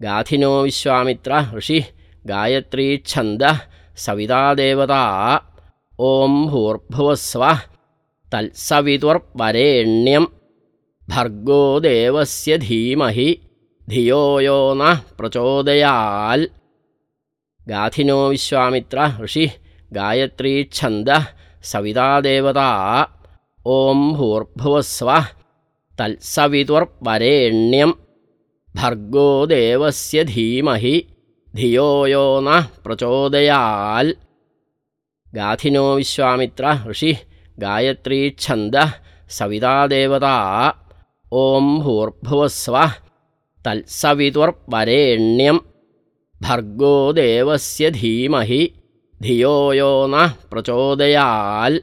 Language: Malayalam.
ഗാഥിനോ വിശ്വാമിത്ര ഋഷി ഗായത്രീ ഛന്ദ സവിതാദേവത ഓം ഭൂർഭുവസ്വ തത്സവിതുർവരേണ്യം ഭർഗോ ദേവസ്യ ധീമഹി ധിയോ യോ ന പ്രചോദയാൽ. ഗാഥിനോ വിശ്വാമിത്ര ഋഷി ഗായത്രീ ഛന്ദ സവിതാദേവത ഓം ഭൂർഭുവസ്വ തത്സവിതുർവരേണ്യം. भर्गो देवस्य धीमहि। धियो यो न प्रचोदयाल्। गाथिनो विश्वामित्र ऋषिः गायत्रीच्छन्दः सविता देवता। ॐ भूर्भुवस्व तत्सवितुर्वरेण्यं भर्गो देवस्य धीमहि। धियो यो न प्रचोदयाल्।